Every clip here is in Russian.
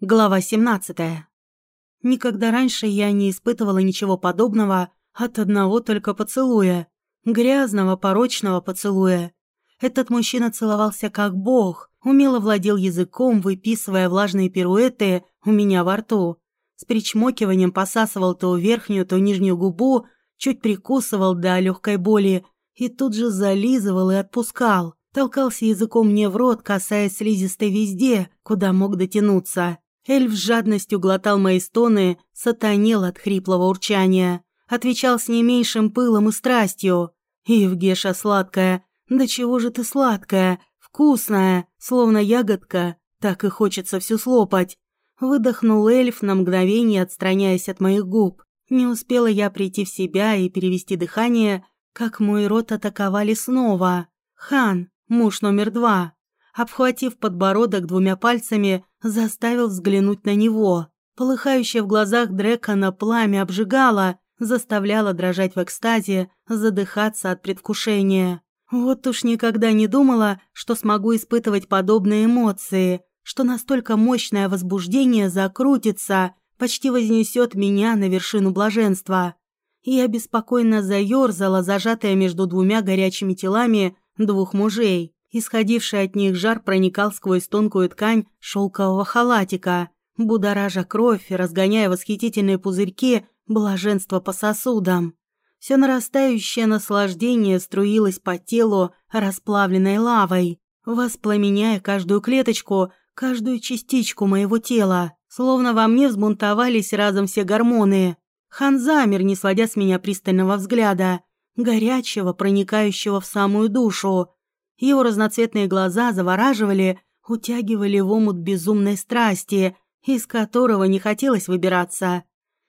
Глава 17. Никогда раньше я не испытывала ничего подобного от одного только поцелуя. Грязного, порочного поцелуя. Этот мужчина целовался как бог, умело владел языком, выписывая влажные пируэты у меня во рту. С причмокиванием посасывал то верхнюю, то нижнюю губу, чуть прикусывал до легкой боли и тут же зализывал и отпускал. Толкался языком мне в рот, касаясь слизистой везде, куда мог дотянуться. Эльф с жадностью глотал мои стоны, сатанел от хриплого урчания. Отвечал с не меньшим пылом и страстью. «Евгеша сладкая, да чего же ты сладкая, вкусная, словно ягодка, так и хочется всю слопать». Выдохнул эльф на мгновение, отстраняясь от моих губ. Не успела я прийти в себя и перевести дыхание, как мой рот атаковали снова. Хан, муж номер два обхватив подбородок двумя пальцами, заставил взглянуть на него. Полыхающее в глазах Дрекона пламя обжигало, заставляло дрожать в экстазе, задыхаться от предвкушения. Вот уж никогда не думала, что смогу испытывать подобные эмоции, что настолько мощное возбуждение закрутится, почти вознесет меня на вершину блаженства. Я беспокойно заерзала, зажатая между двумя горячими телами двух мужей. Исходивший от них жар проникал сквозь тонкую ткань шелкового халатика, будоража кровь разгоняя восхитительные пузырьки блаженства по сосудам. Все нарастающее наслаждение струилось по телу расплавленной лавой, воспламеняя каждую клеточку, каждую частичку моего тела, словно во мне взбунтовались разом все гормоны. Хан замер, не сводя с меня пристального взгляда, горячего, проникающего в самую душу, его разноцветные глаза завораживали, утягивали в омут безумной страсти, из которого не хотелось выбираться.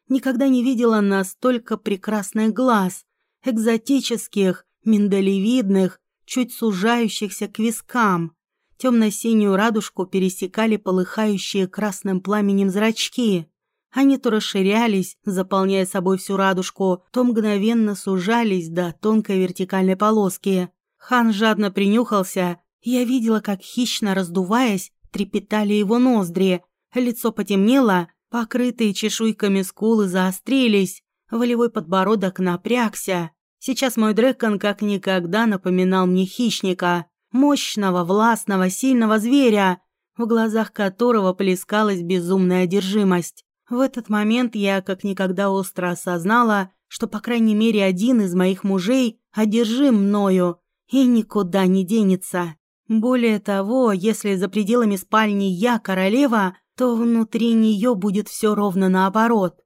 Никогда не видела настолько прекрасных глаз, экзотических, миндалевидных, чуть сужающихся к вискам. Темно-синюю радужку пересекали полыхающие красным пламенем зрачки. Они то расширялись, заполняя собой всю радужку, то мгновенно сужались до тонкой вертикальной полоски. Хан жадно принюхался. Я видела, как хищно раздуваясь, трепетали его ноздри. Лицо потемнело, покрытые чешуйками скулы заострились, волевой подбородок напрягся. Сейчас мой дрекон как никогда напоминал мне хищника, мощного, властного, сильного зверя, в глазах которого плескалась безумная одержимость. В этот момент я как никогда остро осознала, что по крайней мере один из моих мужей одержим мною, и никуда не денется. Более того, если за пределами спальни я королева, то внутри нее будет все ровно наоборот.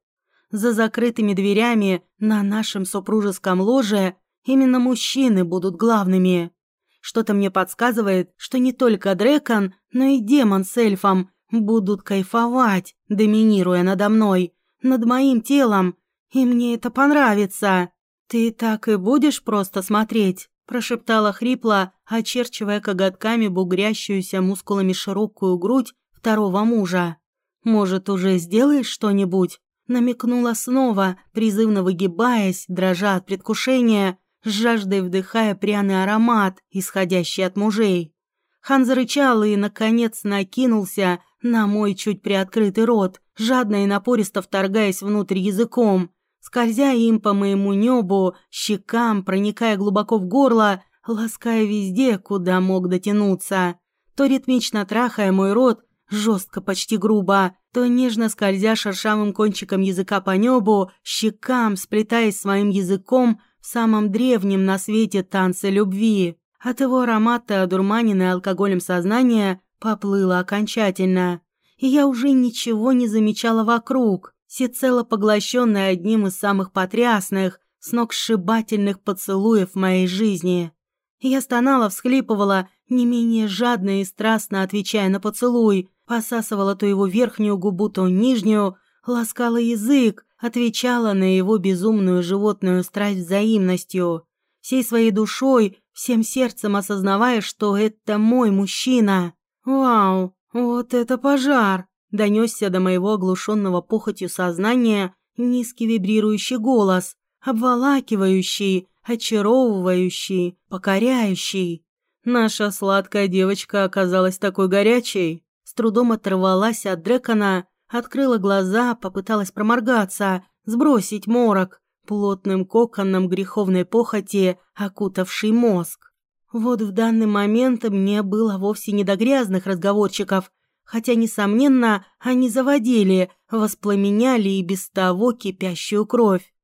За закрытыми дверями на нашем супружеском ложе именно мужчины будут главными. Что-то мне подсказывает, что не только Дрекон, но и демон с эльфом будут кайфовать, доминируя надо мной, над моим телом, и мне это понравится. Ты так и будешь просто смотреть? Прошептала хрипло, очерчивая коготками бугрящуюся мускулами широкую грудь второго мужа. «Может, уже сделаешь что-нибудь?» Намекнула снова, призывно выгибаясь, дрожа от предвкушения, с жаждой вдыхая пряный аромат, исходящий от мужей. Хан зарычал и, наконец, накинулся на мой чуть приоткрытый рот, жадно и напористо вторгаясь внутрь языком, скользя им по моему небу, щекам, проникая глубоко в горло, лаская везде, куда мог дотянуться. То ритмично трахая мой рот, жестко, почти грубо, то нежно скользя шершавым кончиком языка по небу, щекам, сплетаясь своим языком в самом древнем на свете танце любви. От его аромата, одурманенное алкоголем сознание, поплыло окончательно. И я уже ничего не замечала вокруг всецело поглощенная одним из самых потрясных, сногсшибательных поцелуев моей жизни. Я стонала, всхлипывала, не менее жадно и страстно отвечая на поцелуй, посасывала то его верхнюю губу, то нижнюю, ласкала язык, отвечала на его безумную животную страсть взаимностью, всей своей душой, всем сердцем осознавая, что это мой мужчина. Вау, вот это пожар! Донесся до моего оглушенного похотью сознания низкий вибрирующий голос, обволакивающий, очаровывающий, покоряющий. Наша сладкая девочка оказалась такой горячей. С трудом оторвалась от Дрекона, открыла глаза, попыталась проморгаться, сбросить морок, плотным коконом греховной похоти, окутавший мозг. Вот в данный момент мне было вовсе не до грязных разговорчиков, хотя, несомненно, они заводили, воспламеняли и без того кипящую кровь.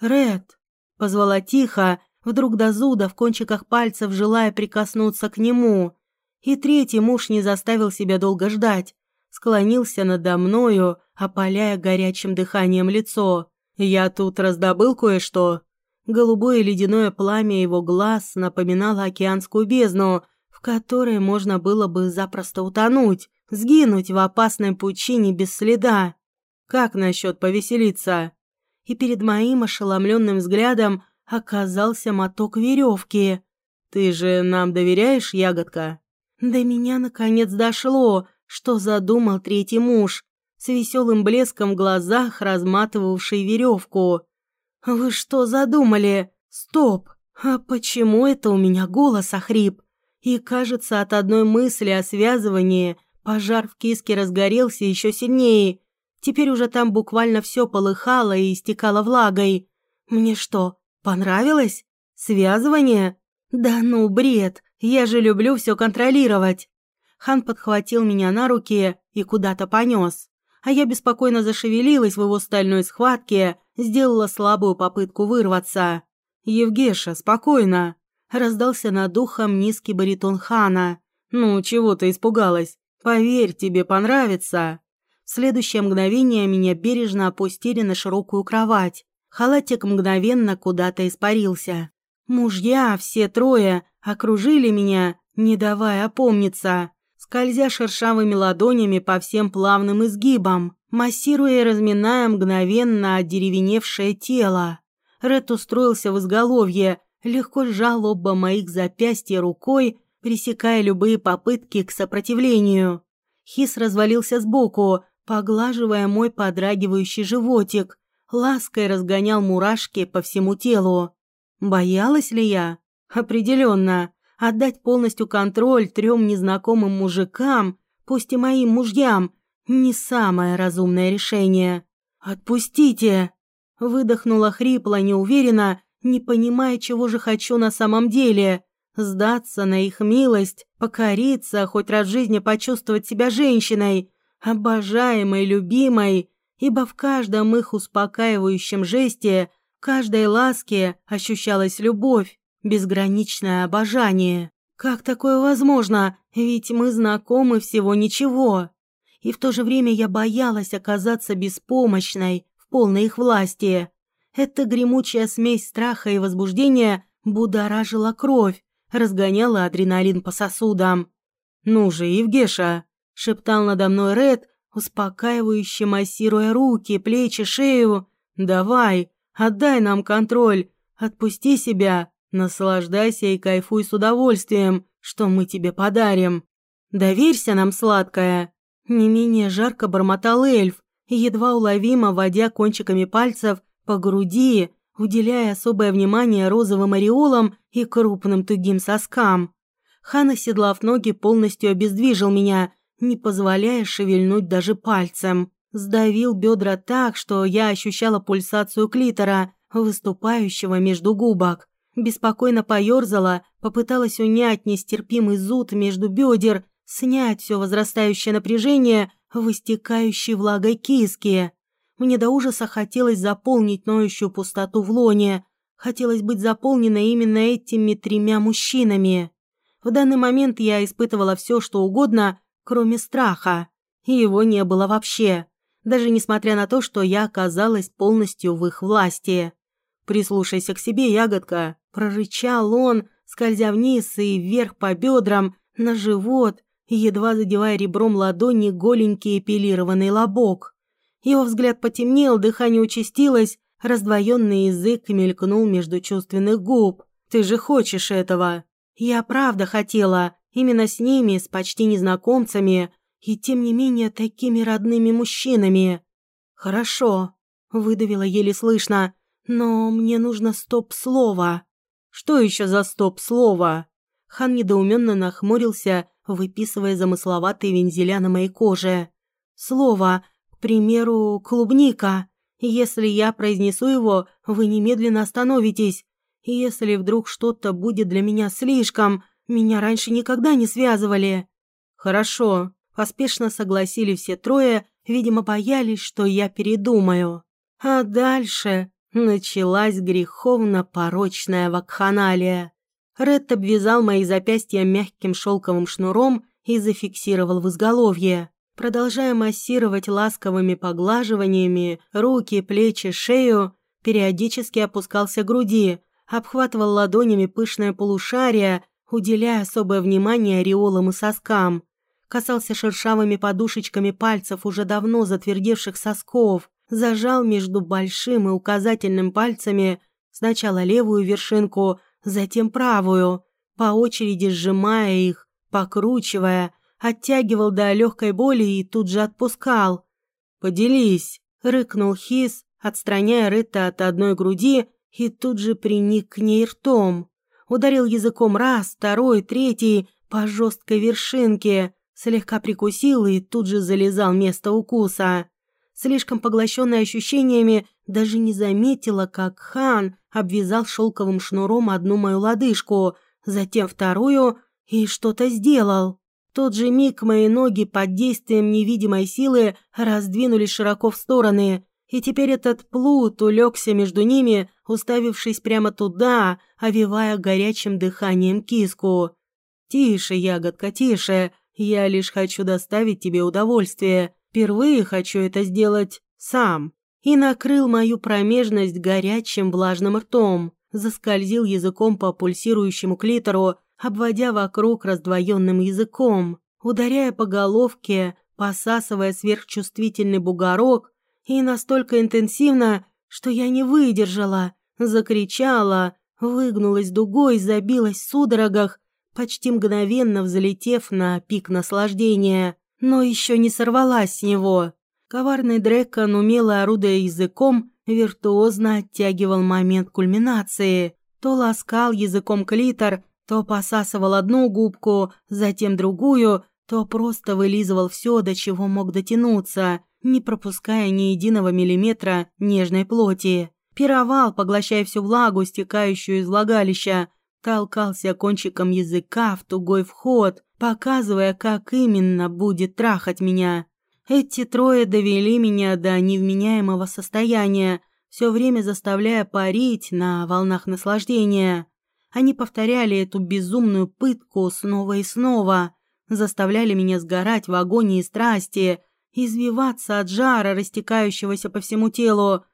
«Ред!» — позвала тихо, вдруг до зуда в кончиках пальцев, желая прикоснуться к нему. И третий муж не заставил себя долго ждать. Склонился надо мною, опаляя горячим дыханием лицо. «Я тут раздобыл кое-что». Голубое ледяное пламя его глаз напоминало океанскую бездну, в которой можно было бы запросто утонуть, сгинуть в опасной пучине без следа. Как насчет повеселиться? И перед моим ошеломленным взглядом оказался моток веревки. «Ты же нам доверяешь, ягодка?» До меня наконец дошло, что задумал третий муж, с веселым блеском в глазах, разматывавший веревку. «Вы что задумали? Стоп! А почему это у меня голос охрип? И, кажется, от одной мысли о связывании пожар в киске разгорелся еще сильнее. Теперь уже там буквально все полыхало и истекало влагой. Мне что, Понравилось? Связывание? Да ну, бред. Я же люблю все контролировать. Хан подхватил меня на руки и куда-то понес. А я беспокойно зашевелилась в его стальной схватке, сделала слабую попытку вырваться. «Евгеша, спокойно!» Раздался над духом низкий баритон Хана. «Ну, чего ты испугалась? Поверь, тебе понравится!» В следующее мгновение меня бережно опустили на широкую кровать. Халатик мгновенно куда-то испарился. Мужья, все трое, окружили меня, не давая опомниться, скользя шершавыми ладонями по всем плавным изгибам, массируя и разминая мгновенно одеревеневшее тело. Ред устроился в изголовье, легко сжал оба моих запястья рукой, пресекая любые попытки к сопротивлению. Хис развалился сбоку, поглаживая мой подрагивающий животик, лаской разгонял мурашки по всему телу. Боялась ли я? Определенно. Отдать полностью контроль трем незнакомым мужикам, пусть и моим мужьям, не самое разумное решение. «Отпустите!» Выдохнула хрипло, неуверенно, не понимая, чего же хочу на самом деле. Сдаться на их милость, покориться, хоть раз в жизни почувствовать себя женщиной, обожаемой, любимой, ибо в каждом их успокаивающем жесте, каждой ласке ощущалась любовь, безграничное обожание. Как такое возможно? Ведь мы знакомы всего ничего. И в то же время я боялась оказаться беспомощной в полной их власти. Эта гремучая смесь страха и возбуждения будоражила кровь, разгоняла адреналин по сосудам. «Ну же, Евгеша!» — шептал надо мной Ред, успокаивающе массируя руки, плечи, шею. «Давай, отдай нам контроль, отпусти себя, наслаждайся и кайфуй с удовольствием, что мы тебе подарим. Доверься нам, сладкая!» Не менее жарко бормотал эльф, едва уловимо водя кончиками пальцев по груди, уделяя особое внимание розовым ореолам и крупным тугим соскам. Хан, оседлав ноги, полностью обездвижил меня – не позволяя шевельнуть даже пальцем. Сдавил бедра так, что я ощущала пульсацию клитора, выступающего между губок. Беспокойно поёрзала, попыталась унять нестерпимый зуд между бедер, снять все возрастающее напряжение в влагой киски. Мне до ужаса хотелось заполнить ноющую пустоту в лоне. Хотелось быть заполненной именно этими тремя мужчинами. В данный момент я испытывала все, что угодно, кроме страха. Его не было вообще, даже несмотря на то, что я оказалась полностью в их власти. «Прислушайся к себе, ягодка», – прорычал он, скользя вниз и вверх по бедрам, на живот, едва задевая ребром ладони голенький эпилированный лобок. Его взгляд потемнел, дыхание участилось, раздвоенный язык мелькнул между чувственных губ. «Ты же хочешь этого!» «Я правда хотела, Именно с ними, с почти незнакомцами и, тем не менее, такими родными мужчинами. «Хорошо», — выдавила еле слышно, «но мне нужно стоп-слово». «Что еще за стоп-слово?» Хан недоуменно нахмурился, выписывая замысловатые вензеля на моей коже. Слово, примеру, клубника. Если я произнесу его, вы немедленно остановитесь. Если вдруг что-то будет для меня слишком, меня раньше никогда не связывали. Хорошо, поспешно согласили все трое, видимо, боялись, что я передумаю. А дальше началась греховно-порочная вакханалия. Ред обвязал мои запястья мягким шелковым шнуром и зафиксировал в изголовье. Продолжая массировать ласковыми поглаживаниями руки, плечи, шею, периодически опускался к груди, обхватывал ладонями пышное полушарие, уделяя особое внимание ореолам и соскам. Касался шершавыми подушечками пальцев уже давно затвердевших сосков, зажал между большим и указательным пальцами сначала левую вершинку, затем правую, по очереди сжимая их, покручивая, оттягивал до легкой боли и тут же отпускал. «Поделись», — рыкнул Хис, отстраняя Рыта от одной груди и тут же приник к ней ртом. Ударил языком раз, второй, третий, по жесткой вершинке, слегка прикусил и тут же залезал место укуса. Слишком поглощенная ощущениями, даже не заметила, как хан обвязал шелковым шнуром одну мою лодыжку, затем вторую и что-то сделал. Тот же миг мои ноги под действием невидимой силы раздвинулись широко в стороны, и теперь этот плут улегся между ними, уставившись прямо туда, овивая горячим дыханием киску. «Тише, ягодка, тише, я лишь хочу доставить тебе удовольствие. Впервые хочу это сделать сам» и накрыл мою промежность горячим влажным ртом, заскользил языком по пульсирующему клитору, обводя вокруг раздвоенным языком, ударяя по головке, посасывая сверхчувствительный бугорок и настолько интенсивно, что я не выдержала, закричала, выгнулась дугой, забилась в судорогах, почти мгновенно взлетев на пик наслаждения, но еще не сорвалась с него. Коварный Дрекон, умело орудуя языком, виртуозно оттягивал момент кульминации. То ласкал языком клитор, то посасывал одну губку, затем другую, то просто вылизывал все, до чего мог дотянуться, не пропуская ни единого миллиметра нежной плоти. Пировал, поглощая всю влагу, стекающую из влагалища, толкался кончиком языка в тугой вход, показывая, как именно будет трахать меня. Эти трое довели меня до невменяемого состояния, все время заставляя парить на волнах наслаждения. Они повторяли эту безумную пытку снова и снова, заставляли меня сгорать в агонии страсти, извиваться от жара, растекающегося по всему телу.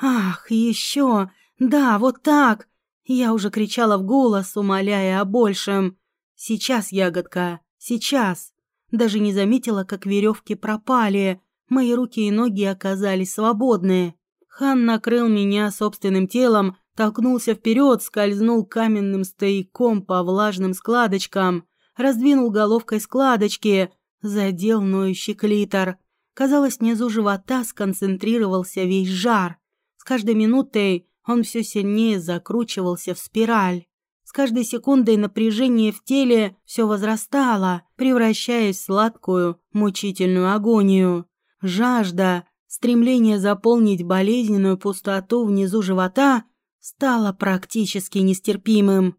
«Ах, еще! Да, вот так!» Я уже кричала в голос, умоляя о большем. «Сейчас, ягодка, сейчас!» Даже не заметила, как веревки пропали. Мои руки и ноги оказались свободны. Хан накрыл меня собственным телом, толкнулся вперед, скользнул каменным стояком по влажным складочкам, раздвинул головкой складочки, задел ноющий клитор. Казалось, внизу живота сконцентрировался весь жар. С каждой минутой он все сильнее закручивался в спираль. С каждой секундой напряжение в теле все возрастало, превращаясь в сладкую, мучительную агонию. Жажда, стремление заполнить болезненную пустоту внизу живота стало практически нестерпимым.